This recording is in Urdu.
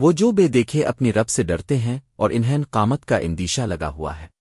وہ جو بے دیکھے اپنی رب سے ڈرتے ہیں اور انہیں قامت کا اندیشہ لگا ہوا ہے۔